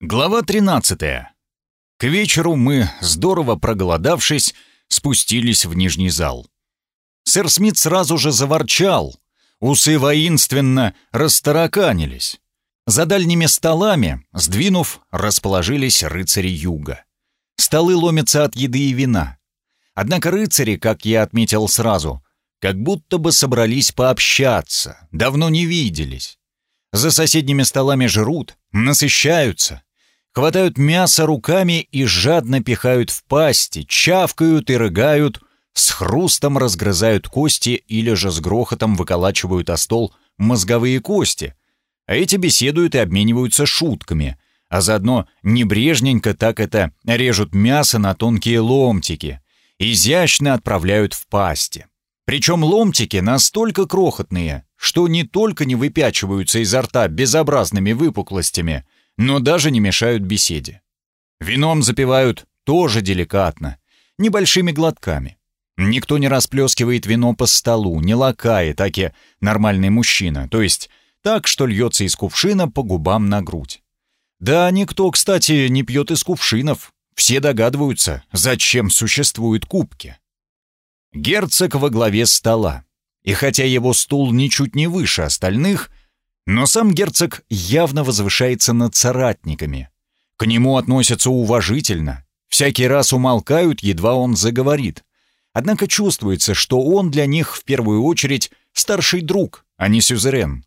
Глава 13. К вечеру мы, здорово проголодавшись, спустились в нижний зал. Сэр Смит сразу же заворчал. Усы воинственно растараканились. За дальними столами, сдвинув, расположились рыцари юга. Столы ломятся от еды и вина. Однако рыцари, как я отметил сразу, как будто бы собрались пообщаться, давно не виделись. За соседними столами жрут, насыщаются, хватают мясо руками и жадно пихают в пасти, чавкают и рыгают, с хрустом разгрызают кости или же с грохотом выколачивают о стол мозговые кости, а эти беседуют и обмениваются шутками, а заодно небрежненько так это режут мясо на тонкие ломтики, изящно отправляют в пасти. Причем ломтики настолько крохотные, что не только не выпячиваются изо рта безобразными выпуклостями, но даже не мешают беседе. Вином запивают тоже деликатно, небольшими глотками. Никто не расплескивает вино по столу, не лакает, аки нормальный мужчина, то есть так, что льется из кувшина по губам на грудь. Да, никто, кстати, не пьет из кувшинов. Все догадываются, зачем существуют кубки. Герцог во главе стола. И хотя его стул ничуть не выше остальных, но сам герцог явно возвышается над соратниками. К нему относятся уважительно, всякий раз умолкают, едва он заговорит. Однако чувствуется, что он для них в первую очередь старший друг, а не сюзерен.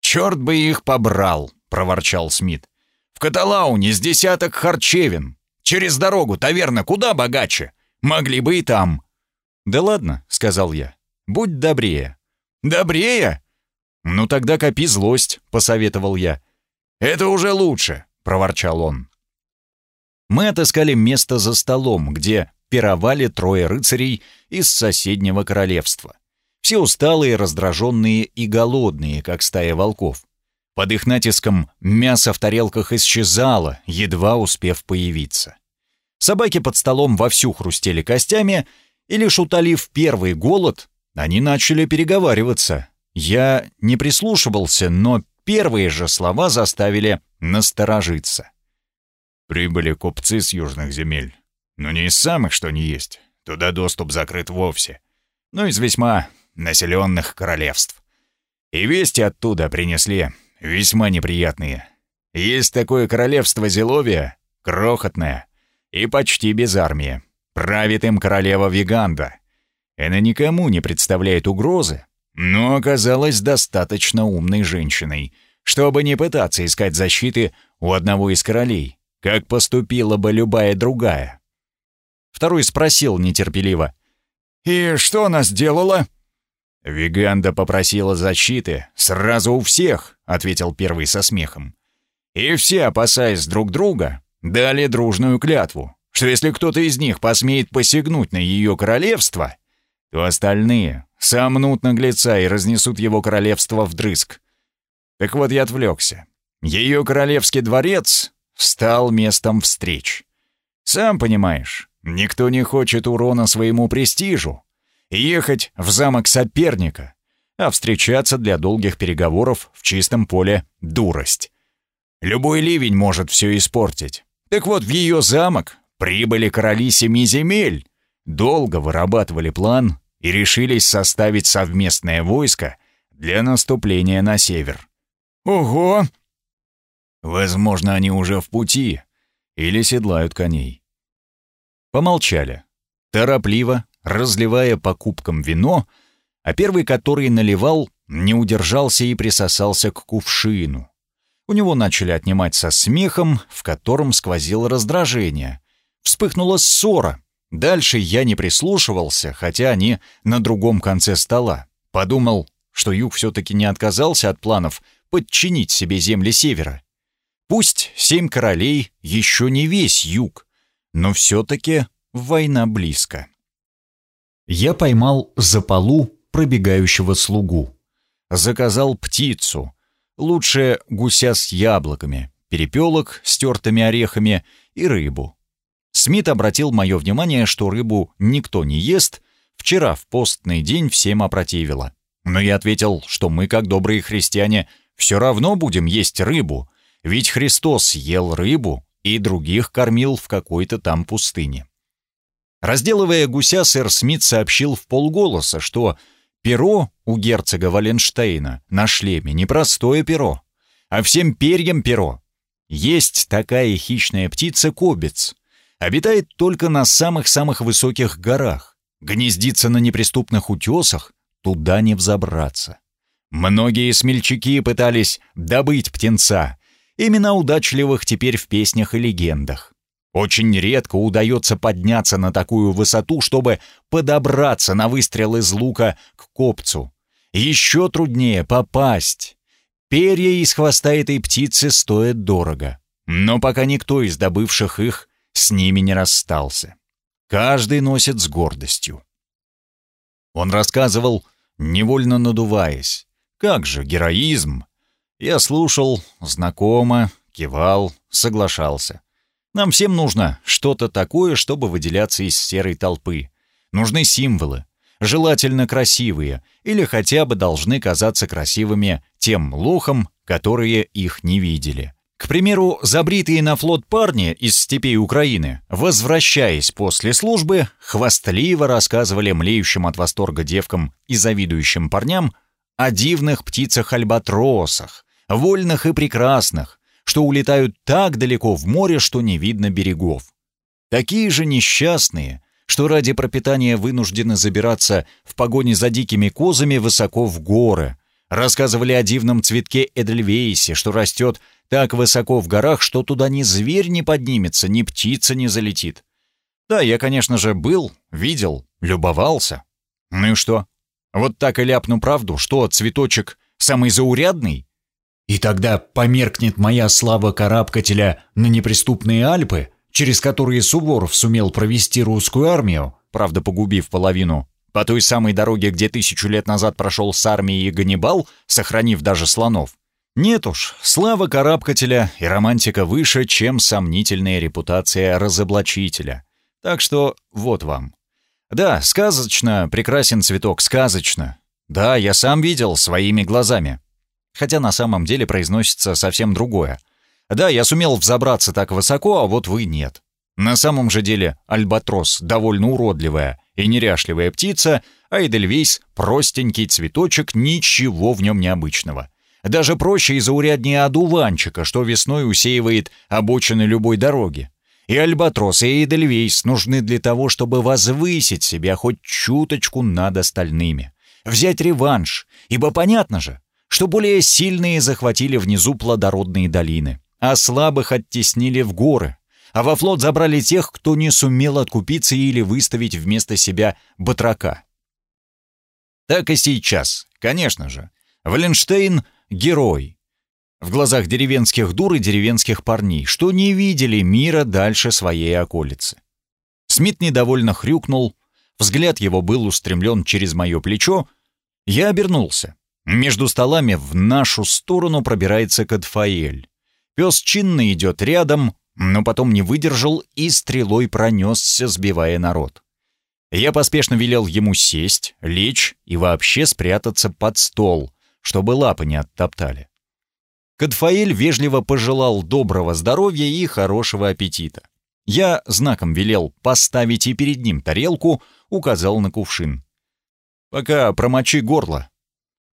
«Черт бы их побрал!» — проворчал Смит. «В Каталауне с десяток харчевин. Через дорогу таверна куда богаче. Могли бы и там. «Да ладно», — сказал я, — «будь добрее». «Добрее?» «Ну тогда копи злость», — посоветовал я. «Это уже лучше», — проворчал он. Мы отыскали место за столом, где пировали трое рыцарей из соседнего королевства. Все усталые, раздраженные и голодные, как стая волков. Под их натиском мясо в тарелках исчезало, едва успев появиться. Собаки под столом вовсю хрустели костями, и лишь утолив первый голод, они начали переговариваться. Я не прислушивался, но первые же слова заставили насторожиться. Прибыли купцы с южных земель. Но не из самых, что не есть. Туда доступ закрыт вовсе. Но из весьма населенных королевств. И вести оттуда принесли весьма неприятные. Есть такое королевство Зеловия, крохотное и почти без армии. Правит им королева Виганда. Она никому не представляет угрозы, но оказалась достаточно умной женщиной, чтобы не пытаться искать защиты у одного из королей, как поступила бы любая другая. Второй спросил нетерпеливо. «И что она сделала?» «Виганда попросила защиты сразу у всех», — ответил первый со смехом. «И все, опасаясь друг друга, дали дружную клятву что если кто-то из них посмеет посягнуть на ее королевство, то остальные сомнут наглеца и разнесут его королевство вдрызг. Так вот я отвлекся. Ее королевский дворец стал местом встреч. Сам понимаешь, никто не хочет урона своему престижу. Ехать в замок соперника, а встречаться для долгих переговоров в чистом поле — дурость. Любой ливень может все испортить. Так вот, в ее замок Прибыли короли семи земель, долго вырабатывали план и решились составить совместное войско для наступления на север. Ого! Возможно, они уже в пути или седлают коней. Помолчали. Торопливо, разливая по кубкам вино, а первый, который наливал, не удержался и присосался к кувшину. У него начали отнимать со смехом, в котором сквозило раздражение, Вспыхнула ссора. Дальше я не прислушивался, хотя они на другом конце стола. Подумал, что Юг все-таки не отказался от планов подчинить себе земли Севера. Пусть семь королей еще не весь Юг, но все-таки война близко. Я поймал за полу пробегающего слугу. Заказал птицу, лучше гуся с яблоками, перепелок с тертыми орехами и рыбу. Смит обратил мое внимание, что рыбу никто не ест, вчера в постный день всем опротивило. Но я ответил, что мы, как добрые христиане, все равно будем есть рыбу, Ведь Христос ел рыбу и других кормил в какой-то там пустыне. Разделывая гуся, сэр Смит сообщил в полголоса, что перо у герцога Валенштейна на шлеме непростое перо, а всем перьям перо. Есть такая хищная птица кобец. Обитает только на самых-самых высоких горах. Гнездится на неприступных утесах, туда не взобраться. Многие смельчаки пытались добыть птенца, имена удачливых теперь в песнях и легендах. Очень редко удается подняться на такую высоту, чтобы подобраться на выстрел из лука к копцу. Еще труднее попасть. Перья из хвоста этой птицы стоят дорого. Но пока никто из добывших их с ними не расстался. Каждый носит с гордостью. Он рассказывал, невольно надуваясь. Как же героизм! Я слушал, знакомо, кивал, соглашался. Нам всем нужно что-то такое, чтобы выделяться из серой толпы. Нужны символы, желательно красивые, или хотя бы должны казаться красивыми тем лохам, которые их не видели. К примеру, забритые на флот парни из степей Украины, возвращаясь после службы, хвастливо рассказывали млеющим от восторга девкам и завидующим парням о дивных птицах-альбатросах, вольных и прекрасных, что улетают так далеко в море, что не видно берегов. Такие же несчастные, что ради пропитания вынуждены забираться в погоне за дикими козами высоко в горы. Рассказывали о дивном цветке Эдельвейсе, что растет так высоко в горах, что туда ни зверь не поднимется, ни птица не залетит. Да, я, конечно же, был, видел, любовался. Ну и что? Вот так и ляпну правду, что цветочек самый заурядный? И тогда померкнет моя слава карабкателя на неприступные Альпы, через которые Суворов сумел провести русскую армию, правда погубив половину, по той самой дороге, где тысячу лет назад прошел с армией Ганнибал, сохранив даже слонов. Нет уж, слава карабкателя и романтика выше, чем сомнительная репутация разоблачителя. Так что вот вам. Да, сказочно, прекрасен цветок, сказочно. Да, я сам видел своими глазами хотя на самом деле произносится совсем другое. Да, я сумел взобраться так высоко, а вот вы нет. На самом же деле альбатрос довольно уродливая и неряшливая птица, а Эдельвейс — простенький цветочек, ничего в нем необычного. Даже проще и зауряднее одуванчика, что весной усеивает обочины любой дороги. И альбатрос, и Эдельвейс нужны для того, чтобы возвысить себя хоть чуточку над остальными. Взять реванш, ибо понятно же, что более сильные захватили внизу плодородные долины, а слабых оттеснили в горы, а во флот забрали тех, кто не сумел откупиться или выставить вместо себя батрака. Так и сейчас, конечно же. Валенштейн — герой. В глазах деревенских дур и деревенских парней, что не видели мира дальше своей околицы. Смит недовольно хрюкнул, взгляд его был устремлен через мое плечо, я обернулся. Между столами в нашу сторону пробирается Кадфаэль. Пес чинно идет рядом, но потом не выдержал и стрелой пронесся, сбивая народ. Я поспешно велел ему сесть, лечь и вообще спрятаться под стол, чтобы лапы не оттоптали. Кадфаэль вежливо пожелал доброго здоровья и хорошего аппетита. Я знаком велел поставить и перед ним тарелку, указал на кувшин. «Пока промочи горло,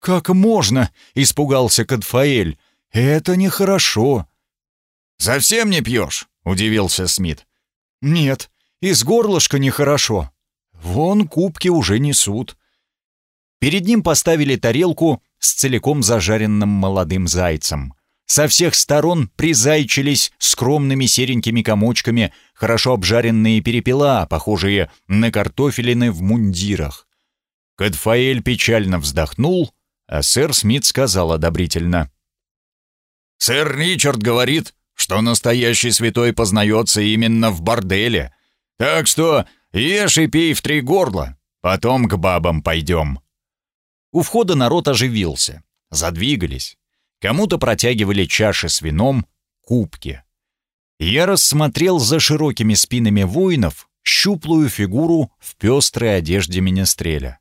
«Как можно?» — испугался Кадфаэль. «Это нехорошо». «Совсем не пьешь?» — удивился Смит. «Нет, из горлышка нехорошо. Вон кубки уже несут». Перед ним поставили тарелку с целиком зажаренным молодым зайцем. Со всех сторон призайчились скромными серенькими комочками хорошо обжаренные перепела, похожие на картофелины в мундирах. Кадфаэль печально вздохнул а сэр Смит сказал одобрительно. «Сэр Ричард говорит, что настоящий святой познается именно в борделе. Так что ешь и пей в три горла, потом к бабам пойдем». У входа народ оживился, задвигались. Кому-то протягивали чаши с вином, кубки. Я рассмотрел за широкими спинами воинов щуплую фигуру в пестрой одежде министреля.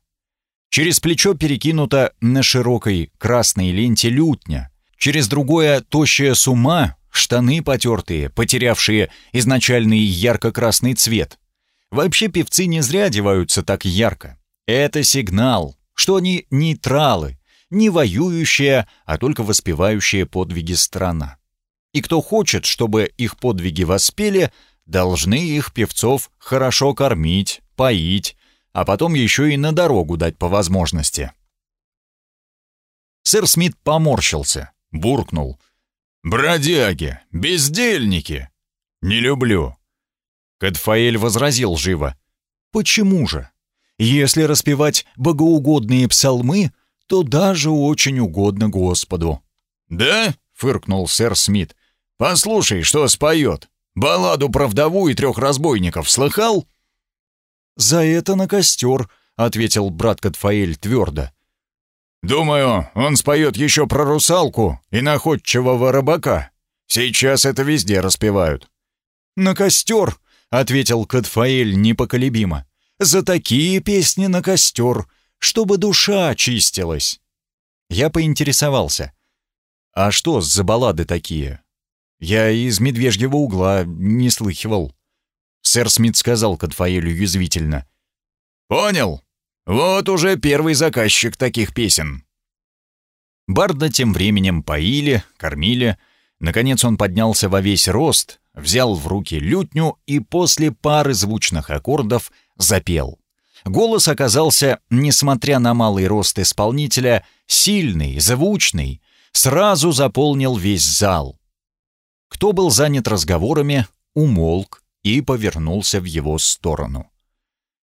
Через плечо перекинута на широкой красной ленте лютня, через другое тощая сума, штаны потертые, потерявшие изначальный ярко-красный цвет. Вообще певцы не зря одеваются так ярко. Это сигнал, что они нейтралы, не воюющая, а только воспевающая подвиги страна. И кто хочет, чтобы их подвиги воспели, должны их певцов хорошо кормить, поить, а потом еще и на дорогу дать по возможности. Сэр Смит поморщился, буркнул. «Бродяги! Бездельники! Не люблю!» Кадфаэль возразил живо. «Почему же? Если распевать богоугодные псалмы, то даже очень угодно Господу». «Да?» — фыркнул сэр Смит. «Послушай, что споет. Балладу про вдову и трех разбойников слыхал?» «За это на костер», — ответил брат Катфаэль твердо. «Думаю, он споет еще про русалку и находчивого рыбака. Сейчас это везде распевают». «На костер», — ответил Катфаэль непоколебимо. «За такие песни на костер, чтобы душа очистилась». Я поинтересовался. «А что за баллады такие?» «Я из медвежьего угла не слыхивал». Сэр Смит сказал Катфаэлю язвительно. «Понял. Вот уже первый заказчик таких песен». Барда тем временем поили, кормили. Наконец он поднялся во весь рост, взял в руки лютню и после пары звучных аккордов запел. Голос оказался, несмотря на малый рост исполнителя, сильный, звучный, сразу заполнил весь зал. Кто был занят разговорами, умолк, и повернулся в его сторону.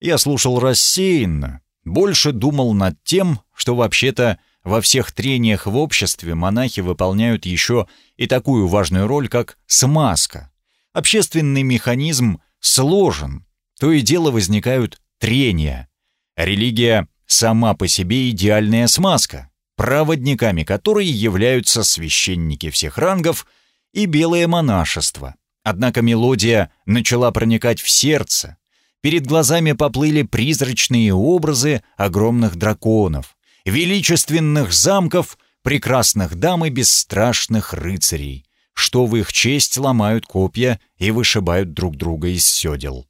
Я слушал рассеянно, больше думал над тем, что вообще-то во всех трениях в обществе монахи выполняют еще и такую важную роль, как смазка. Общественный механизм сложен, то и дело возникают трения. Религия сама по себе идеальная смазка, проводниками которой являются священники всех рангов и белое монашество. Однако мелодия начала проникать в сердце. Перед глазами поплыли призрачные образы огромных драконов, величественных замков, прекрасных дам и бесстрашных рыцарей, что в их честь ломают копья и вышибают друг друга из седел.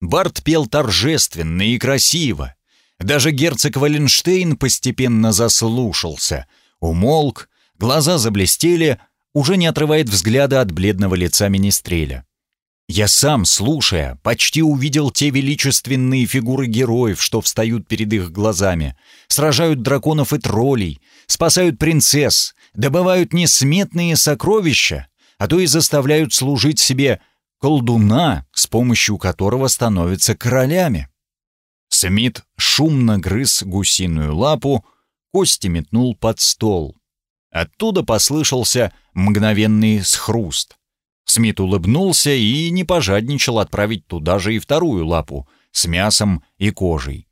Барт пел торжественно и красиво. Даже герцог Валенштейн постепенно заслушался, умолк, глаза заблестели, уже не отрывает взгляда от бледного лица министреля. Я сам, слушая, почти увидел те величественные фигуры героев, что встают перед их глазами, сражают драконов и троллей, спасают принцесс, добывают несметные сокровища, а то и заставляют служить себе колдуна, с помощью которого становятся королями. Смит шумно грыз гусиную лапу, кости метнул под стол. Оттуда послышался мгновенный схруст. Смит улыбнулся и не пожадничал отправить туда же и вторую лапу с мясом и кожей.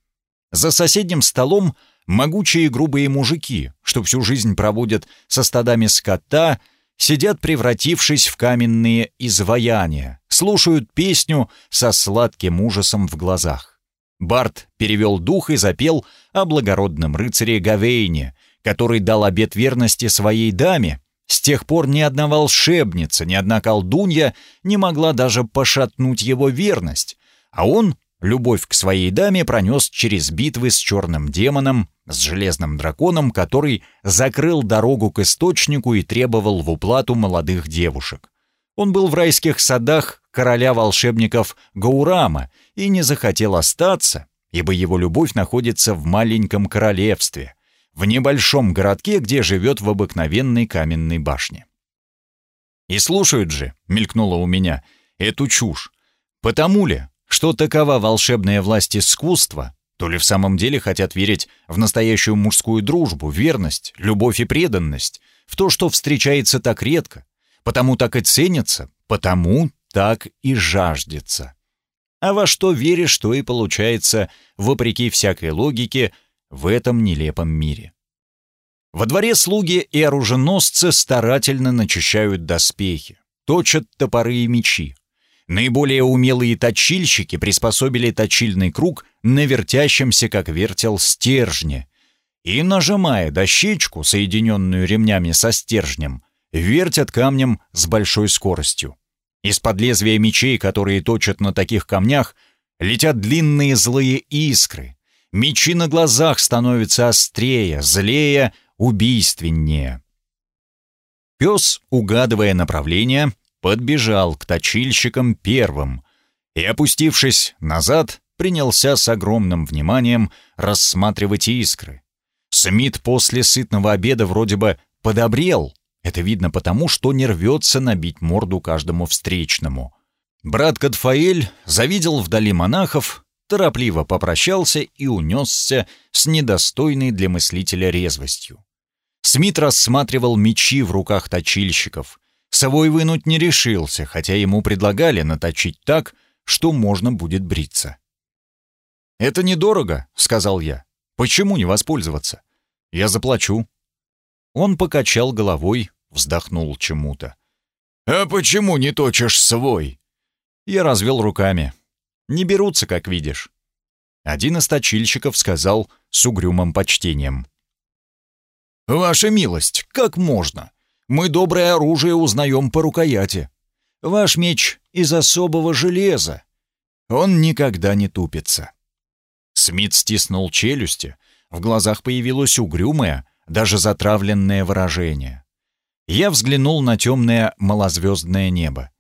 За соседним столом могучие грубые мужики, что всю жизнь проводят со стадами скота, сидят, превратившись в каменные изваяния, слушают песню со сладким ужасом в глазах. Барт перевел дух и запел о благородном рыцаре Гавейне, который дал обет верности своей даме, с тех пор ни одна волшебница, ни одна колдунья не могла даже пошатнуть его верность, а он любовь к своей даме пронес через битвы с черным демоном, с железным драконом, который закрыл дорогу к источнику и требовал в уплату молодых девушек. Он был в райских садах короля волшебников Гаурама и не захотел остаться, ибо его любовь находится в маленьком королевстве — в небольшом городке, где живет в обыкновенной каменной башне. «И слушают же», — мелькнуло у меня, — «эту чушь. Потому ли, что такова волшебная власть искусства, то ли в самом деле хотят верить в настоящую мужскую дружбу, верность, любовь и преданность, в то, что встречается так редко, потому так и ценится, потому так и жаждется. А во что веришь, то и получается, вопреки всякой логике, в этом нелепом мире. Во дворе слуги и оруженосцы старательно начищают доспехи, точат топоры и мечи. Наиболее умелые точильщики приспособили точильный круг на вертящемся, как вертел, стержне. И, нажимая дощечку, соединенную ремнями со стержнем, вертят камнем с большой скоростью. Из-под лезвия мечей, которые точат на таких камнях, летят длинные злые искры. Мечи на глазах становятся острее, злее, убийственнее. Пес, угадывая направление, подбежал к точильщикам первым и, опустившись назад, принялся с огромным вниманием рассматривать искры. Смит после сытного обеда вроде бы подобрел. Это видно потому, что не рвется набить морду каждому встречному. Брат Кадфаэль завидел вдали монахов, торопливо попрощался и унесся с недостойной для мыслителя резвостью. Смит рассматривал мечи в руках точильщиков. Совой вынуть не решился, хотя ему предлагали наточить так, что можно будет бриться. «Это недорого», — сказал я. «Почему не воспользоваться? Я заплачу». Он покачал головой, вздохнул чему-то. «А почему не точишь свой?» Я развел руками. «Не берутся, как видишь». Один из точильщиков сказал с угрюмым почтением. «Ваша милость, как можно? Мы доброе оружие узнаем по рукояти. Ваш меч из особого железа. Он никогда не тупится». Смит стиснул челюсти, в глазах появилось угрюмое, даже затравленное выражение. Я взглянул на темное малозвездное небо.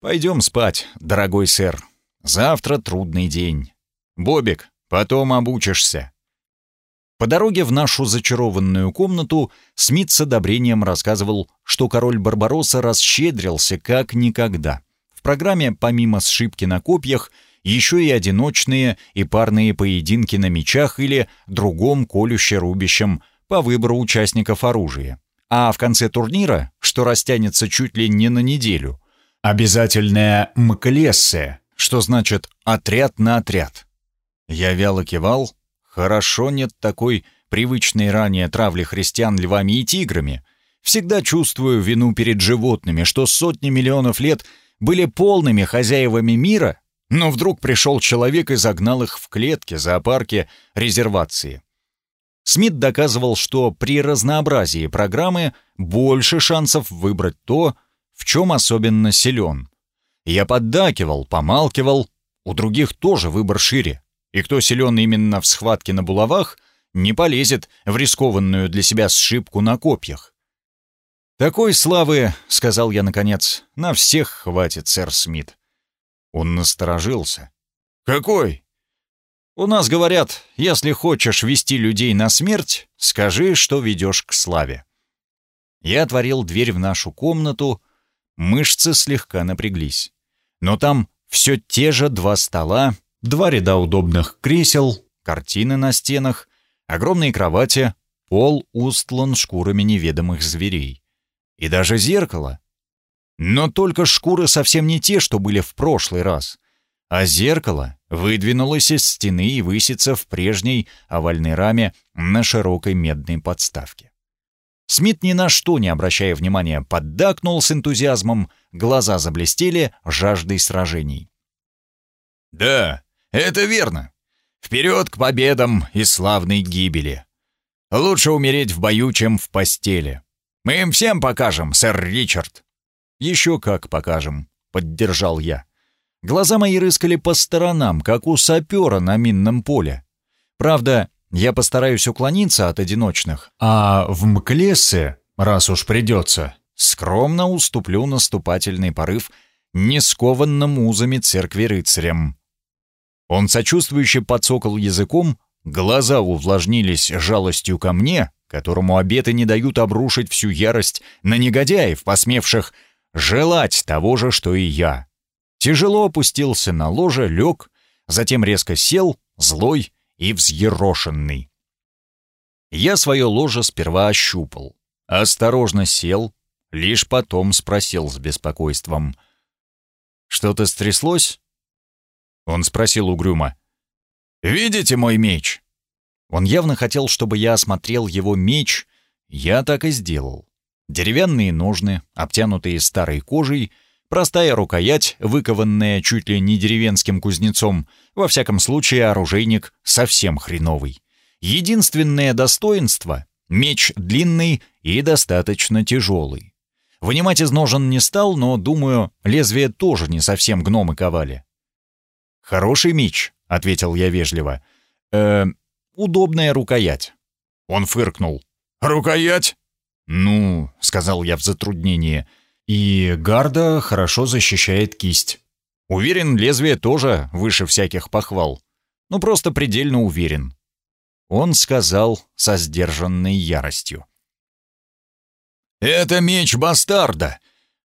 «Пойдем спать, дорогой сэр. Завтра трудный день. Бобик, потом обучишься». По дороге в нашу зачарованную комнату Смит с одобрением рассказывал, что король Барбаросса расщедрился как никогда. В программе, помимо сшибки на копьях, еще и одиночные и парные поединки на мечах или другом колюще-рубящем по выбору участников оружия. А в конце турнира, что растянется чуть ли не на неделю, обязательная МКЛЕССЕ, что значит «отряд на отряд». Я вяло кивал. Хорошо нет такой привычной ранее травли христиан львами и тиграми. Всегда чувствую вину перед животными, что сотни миллионов лет были полными хозяевами мира, но вдруг пришел человек и загнал их в клетки, зоопарки, резервации. Смит доказывал, что при разнообразии программы больше шансов выбрать то, в чем особенно силен. Я поддакивал, помалкивал, у других тоже выбор шире, и кто силен именно в схватке на булавах, не полезет в рискованную для себя сшибку на копьях. «Такой славы, — сказал я наконец, — на всех хватит, сэр Смит». Он насторожился. «Какой?» «У нас говорят, если хочешь вести людей на смерть, скажи, что ведешь к славе». Я отворил дверь в нашу комнату, мышцы слегка напряглись. Но там все те же два стола, два ряда удобных кресел, картины на стенах, огромные кровати, пол устлан шкурами неведомых зверей. И даже зеркало, но только шкуры совсем не те, что были в прошлый раз. А зеркало выдвинулось из стены и высится в прежней овальной раме на широкой медной подставке. Смит ни на что не обращая внимания, поддакнул с энтузиазмом, глаза заблестели жаждой сражений. «Да, это верно. Вперед к победам и славной гибели. Лучше умереть в бою, чем в постели. Мы им всем покажем, сэр Ричард». «Еще как покажем», — поддержал я. Глаза мои рыскали по сторонам, как у сапера на минном поле. Правда, я постараюсь уклониться от одиночных, а в Мклесе, раз уж придется, скромно уступлю наступательный порыв не скованным узами церкви рыцарям. Он сочувствующе подсокал языком, глаза увлажнились жалостью ко мне, которому обеты не дают обрушить всю ярость на негодяев, посмевших желать того же, что и я. Тяжело опустился на ложе, лег, затем резко сел, злой и взъерошенный. Я свое ложе сперва ощупал, осторожно сел, лишь потом спросил с беспокойством. «Что-то стряслось?» Он спросил угрюмо. «Видите мой меч?» Он явно хотел, чтобы я осмотрел его меч. Я так и сделал. Деревянные ножны, обтянутые старой кожей, простая рукоять, выкованная чуть ли не деревенским кузнецом, во всяком случае оружейник совсем хреновый. Единственное достоинство Меч длинный и достаточно тяжелый. Вынимать из ножен не стал, но, думаю, лезвие тоже не совсем гномы ковали. «Хороший меч», — ответил я вежливо. «Э, удобная рукоять». Он фыркнул. «Рукоять?» «Ну», — сказал я в затруднении, — «и гарда хорошо защищает кисть. Уверен, лезвие тоже выше всяких похвал. Ну, просто предельно уверен». Он сказал со сдержанной яростью. «Это меч бастарда.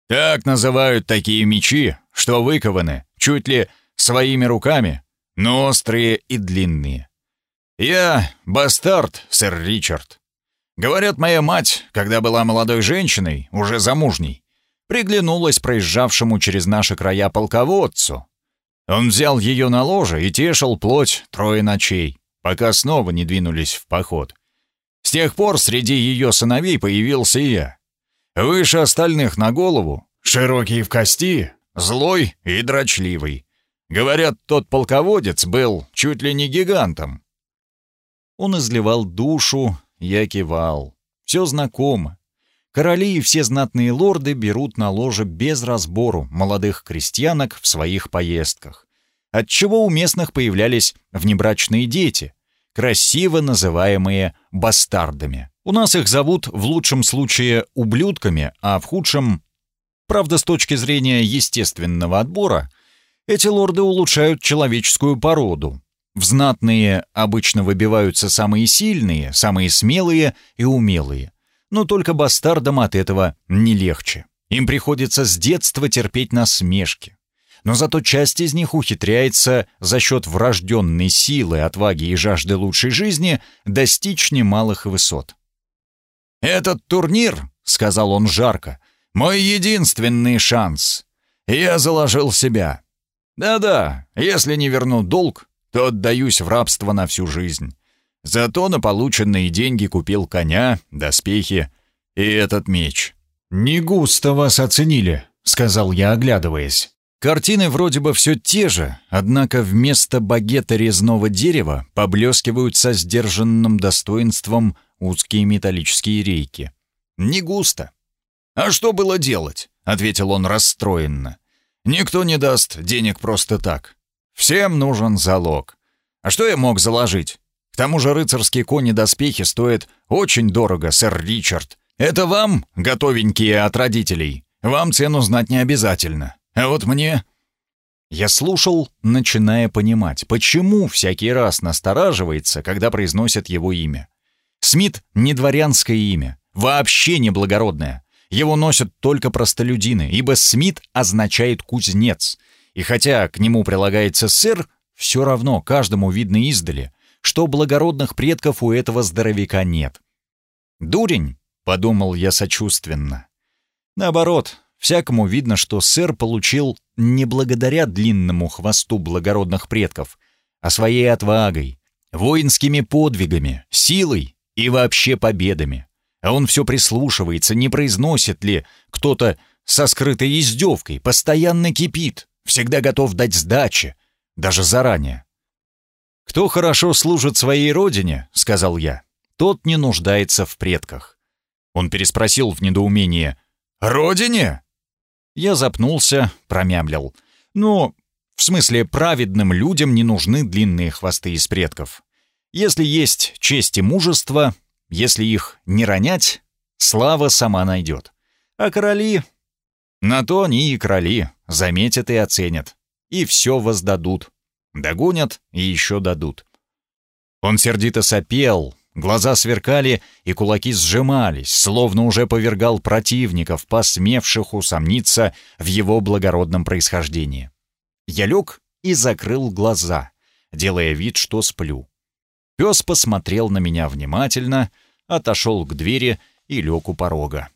Так называют такие мечи, что выкованы чуть ли своими руками, но острые и длинные. Я бастард, сэр Ричард. Говорят, моя мать, когда была молодой женщиной, уже замужней, приглянулась проезжавшему через наши края полководцу. Он взял ее на ложе и тешил плоть трое ночей, пока снова не двинулись в поход. С тех пор среди ее сыновей появился я. Выше остальных на голову, широкий в кости, злой и дрочливый. Говорят, тот полководец был чуть ли не гигантом. Он изливал душу, я кивал. Все знакомо. Короли и все знатные лорды берут на ложе без разбору молодых крестьянок в своих поездках. Отчего у местных появлялись внебрачные дети, красиво называемые бастардами. У нас их зовут в лучшем случае ублюдками, а в худшем... Правда, с точки зрения естественного отбора, эти лорды улучшают человеческую породу, в знатные обычно выбиваются самые сильные, самые смелые и умелые. Но только бастардам от этого не легче. Им приходится с детства терпеть насмешки. Но зато часть из них ухитряется за счет врожденной силы, отваги и жажды лучшей жизни достичь немалых высот. «Этот турнир», — сказал он жарко, — «мой единственный шанс. Я заложил себя. Да-да, если не верну долг, то отдаюсь в рабство на всю жизнь. Зато на полученные деньги купил коня, доспехи и этот меч. «Не густо вас оценили», — сказал я, оглядываясь. Картины вроде бы все те же, однако вместо багета резного дерева поблескивают со сдержанным достоинством узкие металлические рейки. Не густо. «А что было делать?» — ответил он расстроенно. «Никто не даст денег просто так. Всем нужен залог. А что я мог заложить? К тому же рыцарские кони-доспехи стоят очень дорого, сэр Ричард. Это вам, готовенькие от родителей. Вам цену знать не обязательно. А вот мне...» Я слушал, начиная понимать, почему всякий раз настораживается, когда произносят его имя. Смит — не дворянское имя, вообще не благородное. Его носят только простолюдины, ибо Смит означает «кузнец», и хотя к нему прилагается сыр, все равно каждому видно издали, что благородных предков у этого здоровяка нет. «Дурень», — подумал я сочувственно. Наоборот, всякому видно, что сэр получил не благодаря длинному хвосту благородных предков, а своей отвагой, воинскими подвигами, силой и вообще победами. А он все прислушивается, не произносит ли кто-то со скрытой издевкой, постоянно кипит, всегда готов дать сдачи, даже заранее. «Кто хорошо служит своей родине, — сказал я, — тот не нуждается в предках». Он переспросил в недоумении. «Родине?» Я запнулся, промямлил. «Ну, в смысле, праведным людям не нужны длинные хвосты из предков. Если есть честь и мужество, если их не ронять, слава сама найдет. А короли на то они и короли, заметят и оценят. И все воздадут. Догонят и еще дадут. Он сердито сопел, глаза сверкали и кулаки сжимались, словно уже повергал противников, посмевших усомниться в его благородном происхождении. Я лег и закрыл глаза, делая вид, что сплю. Пес посмотрел на меня внимательно, отошел к двери и лег у порога.